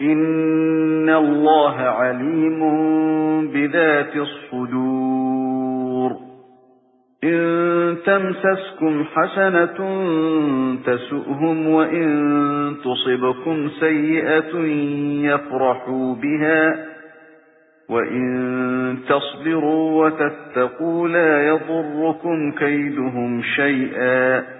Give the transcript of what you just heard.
إِنَّ اللَّهَ عَلِيمٌ بِذَاتِ الصُّدُورِ إِن تَمْسَسْكُمْ حَسَنَةٌ تَسُؤْهُمْ وَإِن تُصِبْكُمْ سَيِّئَةٌ يَفْرَحُوا بِهَا وَإِن تَصْبِرُوا وَتَتَّقُوا لَا يَضُرُّكُمْ كَيْدُهُمْ شَيْئًا